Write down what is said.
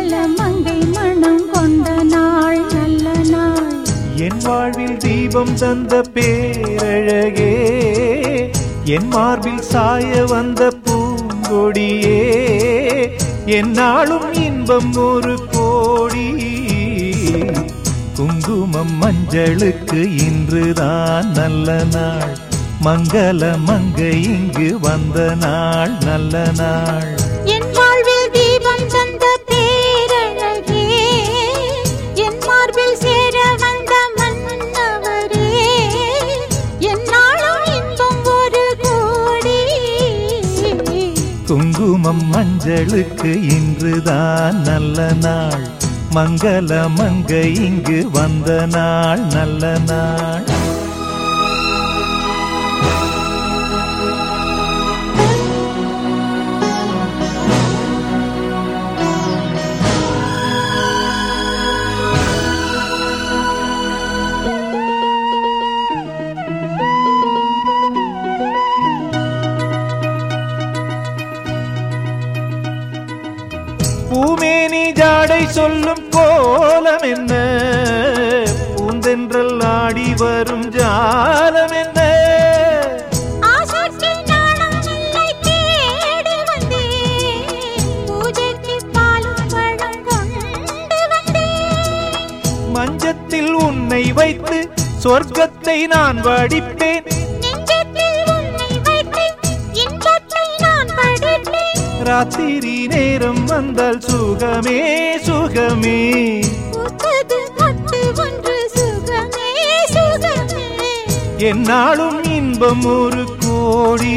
நல்ல மங்கை மனம் கொண்ட நாள் நல்ல நாள். என் வாழ்வில் தீபம் தந்த பேரழகே என் மார்பில் சாய வந்த பூங்கொடியே என் நாளும் இன்பம் ஒரு கோடி. குங்குமம் மஞ்சளுக்கு இன்றுதான் நல்ல நாள். மங்கள மங்கை இங்கு வந்த நாள் நல்ல நாள். குங்குமம் மஞ்சளுக்கு இன்றுதான் நல்ல நாள். மங்கள மங்கை இங்கு வந்த நாள் நல்ல நாள். பூமேனி ஜாடை சொல்லும் கோலம் என்ன? பூந்தென்றல் ஆடி வரும் ஜாலம் என்ன? மஞ்சத்தில் உன்னை வைத்து சொர்க்கத்தை நான் வடிப்பேன். ராத்திரி நேரம் வந்தால் சுகமே சுகமே. என்னாலும் இன்பம் ஒரு கோடி.